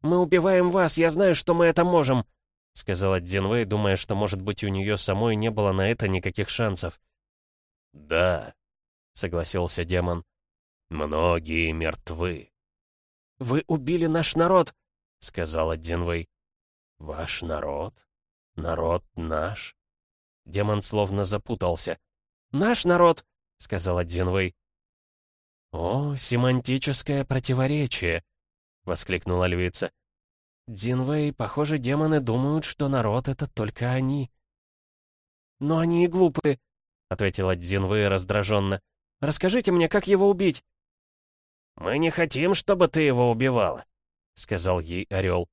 «Мы убиваем вас, я знаю, что мы это можем», — сказала Дзинвэй, думая, что, может быть, у нее самой не было на это никаких шансов. «Да», — согласился демон. «Многие мертвы». «Вы убили наш народ», — сказала Дзинвэй. «Ваш народ? Народ наш?» Демон словно запутался. «Наш народ», — сказала Дзинвэй. «О, семантическое противоречие», — воскликнула львица. «Дзинвэй, похоже, демоны думают, что народ — это только они». «Но они и глупые», — ответила Дзинвэй раздраженно. Расскажите мне, как его убить?» «Мы не хотим, чтобы ты его убивала», — сказал ей Орел.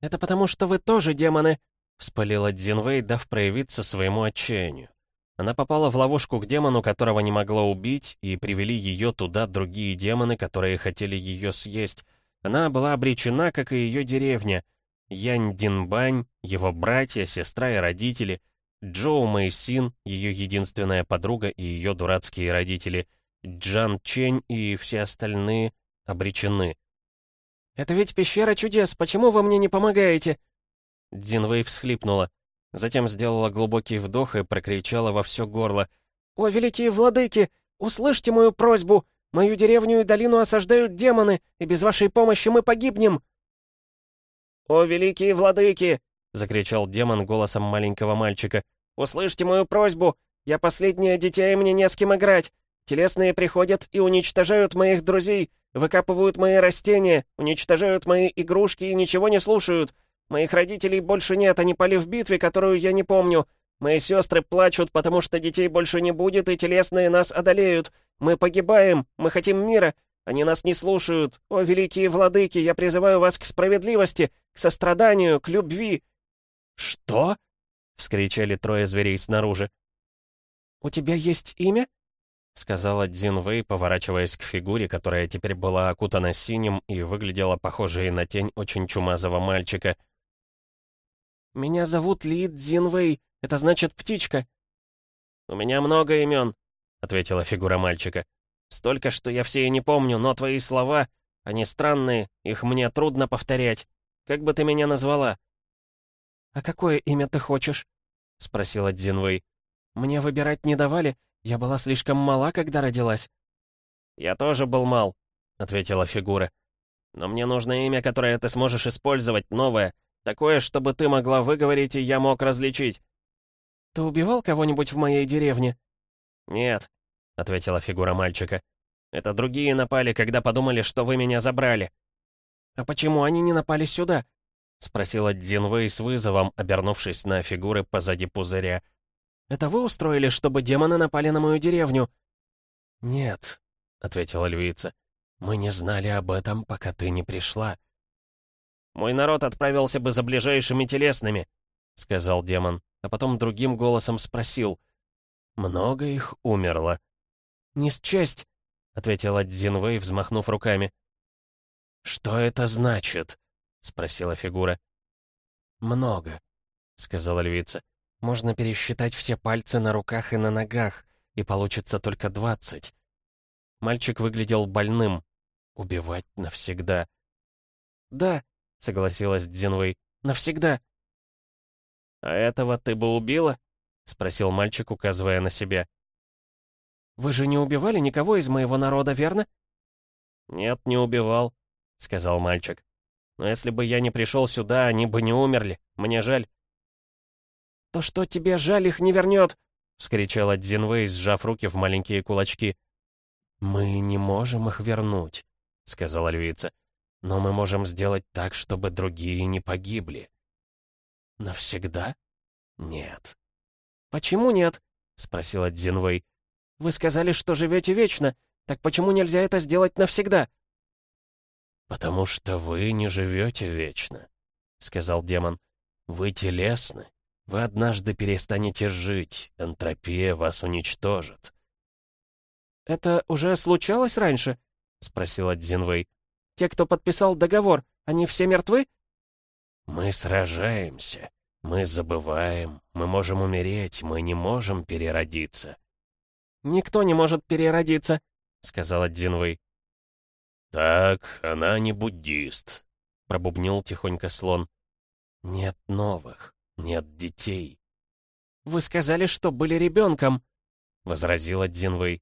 «Это потому, что вы тоже демоны», — вспылила Дзинвей, дав проявиться своему отчаянию. Она попала в ловушку к демону, которого не могла убить, и привели ее туда другие демоны, которые хотели ее съесть. Она была обречена, как и ее деревня. Янь Динбань, его братья, сестра и родители, Джоу Мэйсин, ее единственная подруга и ее дурацкие родители, Джан Чень и все остальные обречены. «Это ведь пещера чудес, почему вы мне не помогаете?» Дзинвэй всхлипнула. Затем сделала глубокий вдох и прокричала во все горло. «О, великие владыки, услышьте мою просьбу! Мою деревню и долину осаждают демоны, и без вашей помощи мы погибнем!» «О, великие владыки!» — закричал демон голосом маленького мальчика. «Услышьте мою просьбу! Я последнее дитя, и мне не с кем играть! Телесные приходят и уничтожают моих друзей, выкапывают мои растения, уничтожают мои игрушки и ничего не слушают. Моих родителей больше нет, они пали в битве, которую я не помню. Мои сестры плачут, потому что детей больше не будет, и телесные нас одолеют. Мы погибаем, мы хотим мира, они нас не слушают. О, великие владыки, я призываю вас к справедливости, к состраданию, к любви. «Что?» — вскричали трое зверей снаружи. «У тебя есть имя?» — сказала Дзин Вэй, поворачиваясь к фигуре, которая теперь была окутана синим и выглядела похожей на тень очень чумазого мальчика. «Меня зовут Ли Дзин Вэй, это значит птичка». «У меня много имен», — ответила фигура мальчика. «Столько, что я все и не помню, но твои слова, они странные, их мне трудно повторять. Как бы ты меня назвала?» «А какое имя ты хочешь?» — спросила Дзинвэй. «Мне выбирать не давали, я была слишком мала, когда родилась». «Я тоже был мал», — ответила фигура. «Но мне нужно имя, которое ты сможешь использовать, новое, такое, чтобы ты могла выговорить, и я мог различить». «Ты убивал кого-нибудь в моей деревне?» «Нет», — ответила фигура мальчика. «Это другие напали, когда подумали, что вы меня забрали». «А почему они не напали сюда? — спросила Дзинвэй с вызовом, обернувшись на фигуры позади пузыря. «Это вы устроили, чтобы демоны напали на мою деревню?» «Нет», — ответила львица. «Мы не знали об этом, пока ты не пришла». «Мой народ отправился бы за ближайшими телесными», — сказал демон, а потом другим голосом спросил. «Много их умерло?» «Не счесть», — ответила Дзинвэй, взмахнув руками. «Что это значит?» — спросила фигура. «Много», — сказала львица. «Можно пересчитать все пальцы на руках и на ногах, и получится только двадцать». Мальчик выглядел больным. Убивать навсегда. «Да», — согласилась Дзинвэй, — «навсегда». «А этого ты бы убила?» — спросил мальчик, указывая на себя. «Вы же не убивали никого из моего народа, верно?» «Нет, не убивал», — сказал мальчик. Но если бы я не пришел сюда, они бы не умерли. Мне жаль». «То, что тебе жаль, их не вернет!» — вскричала Дзинвэй, сжав руки в маленькие кулачки. «Мы не можем их вернуть», — сказала львица. «Но мы можем сделать так, чтобы другие не погибли». «Навсегда?» «Нет». «Почему нет?» — спросила Дзинвэй. «Вы сказали, что живете вечно. Так почему нельзя это сделать навсегда?» «Потому что вы не живете вечно», — сказал демон. «Вы телесны. Вы однажды перестанете жить, энтропия вас уничтожит». «Это уже случалось раньше?» — спросила Дзинвэй. «Те, кто подписал договор, они все мертвы?» «Мы сражаемся, мы забываем, мы можем умереть, мы не можем переродиться». «Никто не может переродиться», — сказала Дзинвэй. «Так, она не буддист», — пробубнил тихонько слон. «Нет новых, нет детей». «Вы сказали, что были ребенком», — возразила Дзинвэй.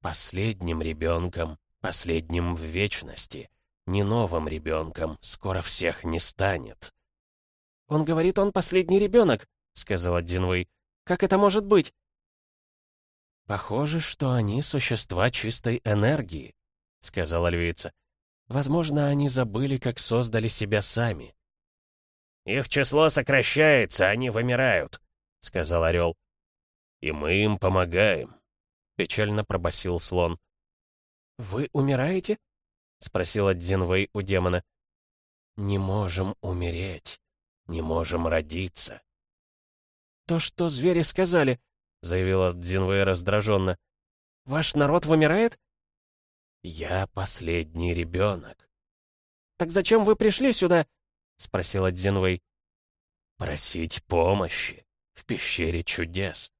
«Последним ребенком, последним в вечности, не новым ребенком, скоро всех не станет». «Он говорит, он последний ребенок», — сказала Дзинвэй. «Как это может быть?» «Похоже, что они существа чистой энергии», — сказала львица. «Возможно, они забыли, как создали себя сами». «Их число сокращается, они вымирают», — сказал орел. «И мы им помогаем», — печально пробасил слон. «Вы умираете?» — спросила Дзинвэй у демона. «Не можем умереть, не можем родиться». «То, что звери сказали», — заявила Дзинвэй раздраженно. «Ваш народ вымирает?» «Я последний ребенок». «Так зачем вы пришли сюда?» — спросила Дзинвэй. «Просить помощи в пещере чудес».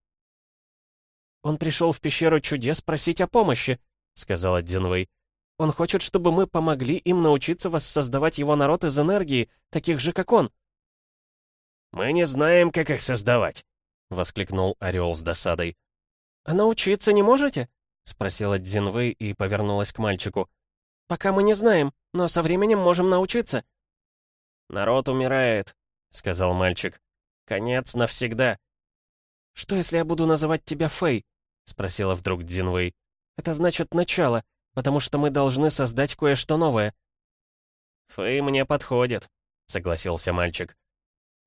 «Он пришел в пещеру чудес просить о помощи», — сказала Дзинвэй. «Он хочет, чтобы мы помогли им научиться воссоздавать его народ из энергии, таких же, как он». «Мы не знаем, как их создавать», — воскликнул Орел с досадой. «А научиться не можете?» — спросила Дзинвэй и повернулась к мальчику. «Пока мы не знаем, но со временем можем научиться». «Народ умирает», — сказал мальчик. «Конец навсегда». «Что, если я буду называть тебя Фэй?» — спросила вдруг Дзинвэй. «Это значит начало, потому что мы должны создать кое-что новое». «Фэй мне подходит», — согласился мальчик.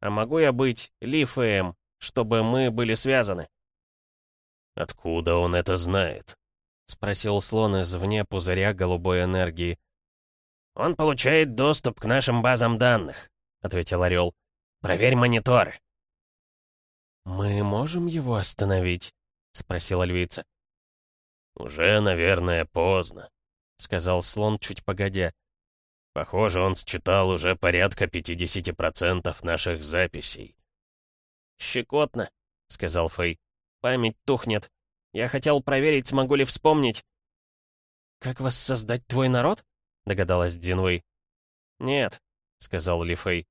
«А могу я быть Ли Фэем?» чтобы мы были связаны». «Откуда он это знает?» — спросил слон извне пузыря голубой энергии. «Он получает доступ к нашим базам данных», — ответил Орел. «Проверь мониторы». «Мы можем его остановить?» — спросила львица. «Уже, наверное, поздно», — сказал слон чуть погодя. «Похоже, он считал уже порядка 50% наших записей». «Щекотно», — сказал Фэй. «Память тухнет. Я хотел проверить, смогу ли вспомнить». «Как вас создать твой народ?» — догадалась Динвей. «Нет», — сказал Ли Фэй.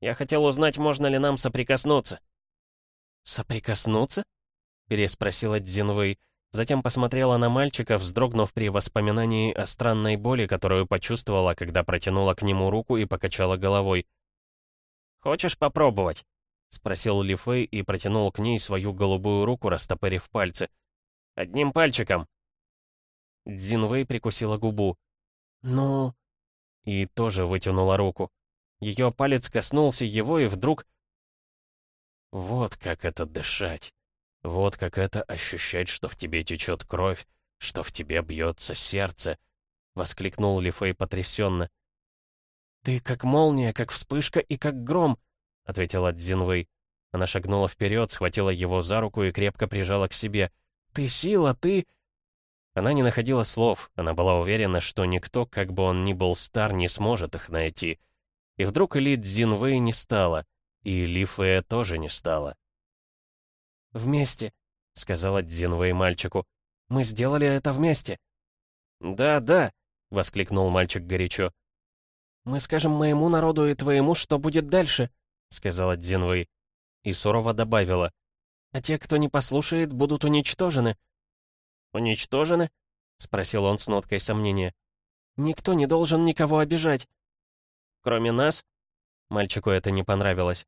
«Я хотел узнать, можно ли нам соприкоснуться». «Соприкоснуться?» — переспросила Дзинвэй, затем посмотрела на мальчика, вздрогнув при воспоминании о странной боли, которую почувствовала, когда протянула к нему руку и покачала головой. «Хочешь попробовать?» — спросил Ли Фэй и протянул к ней свою голубую руку, растопырив пальцы. «Одним пальчиком». Дзин Вэй прикусила губу. «Ну...» И тоже вытянула руку. Ее палец коснулся его, и вдруг... Вот как это дышать. Вот как это ощущать, что в тебе течет кровь, что в тебе бьется сердце, — воскликнул Ли Фэй потрясенно. «Ты как молния, как вспышка и как гром», — ответила Дзинвэй. Она шагнула вперед, схватила его за руку и крепко прижала к себе. «Ты сила, ты...» Она не находила слов, она была уверена, что никто, как бы он ни был стар, не сможет их найти. И вдруг Ли Дзинвэй не стало, и Ли Фэя тоже не стало. «Вместе», — сказала Дзинвэй мальчику. «Мы сделали это вместе». «Да, да», — воскликнул мальчик горячо. «Мы скажем моему народу и твоему, что будет дальше», — сказала Дзинвэй. И сурово добавила. «А те, кто не послушает, будут уничтожены». «Уничтожены?» — спросил он с ноткой сомнения. «Никто не должен никого обижать». «Кроме нас?» Мальчику это не понравилось.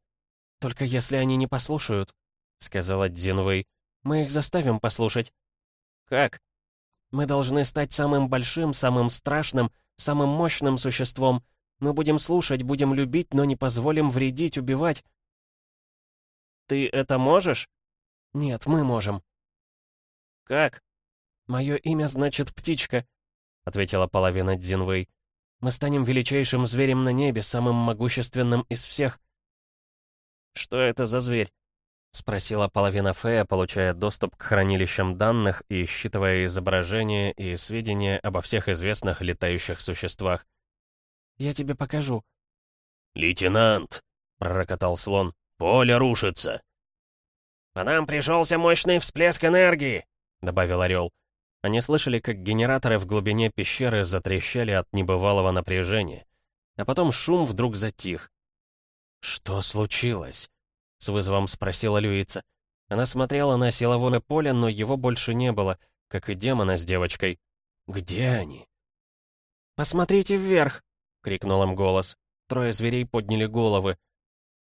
«Только если они не послушают», — сказала Дзинвэй. «Мы их заставим послушать». «Как?» «Мы должны стать самым большим, самым страшным, самым мощным существом, мы будем слушать, будем любить, но не позволим вредить, убивать. Ты это можешь? Нет, мы можем. Как? Мое имя значит «птичка», — ответила половина Дзинвэй. Мы станем величайшим зверем на небе, самым могущественным из всех. «Что это за зверь?» — спросила половина Фея, получая доступ к хранилищам данных и считывая изображения и сведения обо всех известных летающих существах. «Я тебе покажу». «Лейтенант!» — пророкотал слон. «Поле рушится!» «По нам пришелся мощный всплеск энергии!» — добавил Орел. Они слышали, как генераторы в глубине пещеры затрещали от небывалого напряжения. А потом шум вдруг затих. «Что случилось?» — с вызовом спросила Люица. Она смотрела на силовое поле, но его больше не было, как и демона с девочкой. «Где они?» «Посмотрите вверх!» — крикнул им голос. Трое зверей подняли головы.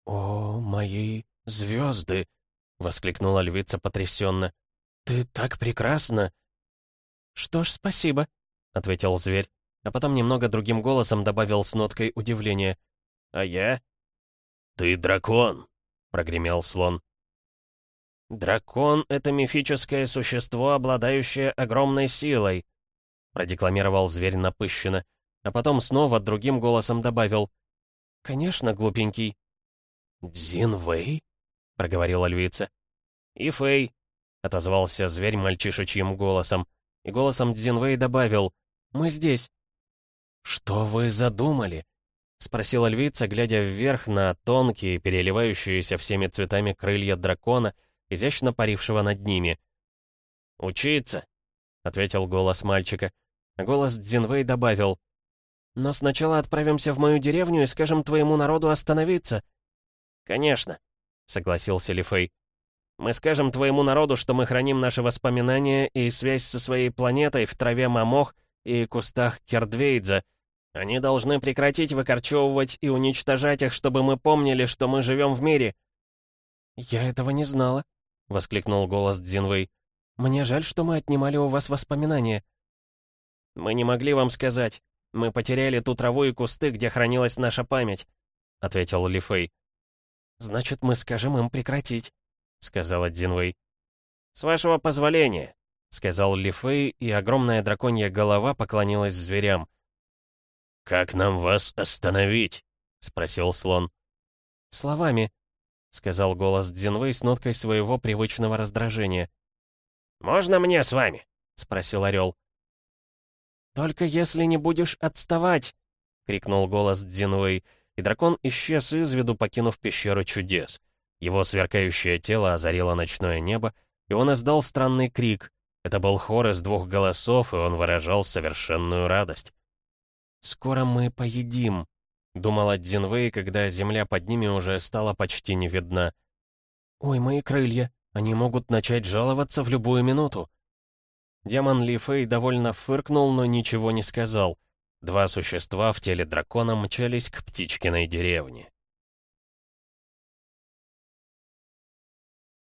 «О, мои звезды!» — воскликнула львица потрясенно. «Ты так прекрасна!» «Что ж, спасибо», — ответил зверь, а потом немного другим голосом добавил с ноткой удивления. «А я?» «Ты дракон», — прогремел слон. «Дракон — это мифическое существо, обладающее огромной силой», — продекламировал зверь напыщенно, а потом снова другим голосом добавил. «Конечно, глупенький». «Дзин Вэй?» — проговорила львица. «И Фэй», — отозвался зверь мальчишечьим голосом и голосом Дзинвэй добавил «Мы здесь». «Что вы задумали?» — спросила львица, глядя вверх на тонкие, переливающиеся всеми цветами крылья дракона, изящно парившего над ними. «Учиться», — ответил голос мальчика, голос Дзинвэй добавил «Но сначала отправимся в мою деревню и скажем твоему народу остановиться». «Конечно», — согласился Лифей. Мы скажем твоему народу, что мы храним наши воспоминания и связь со своей планетой в траве мамох и кустах Кердвейдза. Они должны прекратить выкорчевывать и уничтожать их, чтобы мы помнили, что мы живем в мире». «Я этого не знала», — воскликнул голос Дзинвэй. «Мне жаль, что мы отнимали у вас воспоминания». «Мы не могли вам сказать. Мы потеряли ту траву и кусты, где хранилась наша память», — ответил Ли Фэй. «Значит, мы скажем им прекратить». — сказала Дзинвэй. «С вашего позволения», — сказал Ли Фэй, и огромная драконья голова поклонилась зверям. «Как нам вас остановить?» — спросил слон. «Словами», — сказал голос Дзинвэй с ноткой своего привычного раздражения. «Можно мне с вами?» — спросил Орел. «Только если не будешь отставать!» — крикнул голос Дзинвэй, и дракон исчез из виду, покинув пещеру чудес. Его сверкающее тело озарило ночное небо, и он издал странный крик. Это был хор из двух голосов, и он выражал совершенную радость. «Скоро мы поедим», — думала Дзинвэй, когда земля под ними уже стала почти не видна. «Ой, мои крылья, они могут начать жаловаться в любую минуту». Демон Ли Фэй довольно фыркнул, но ничего не сказал. Два существа в теле дракона мчались к птичкиной деревне.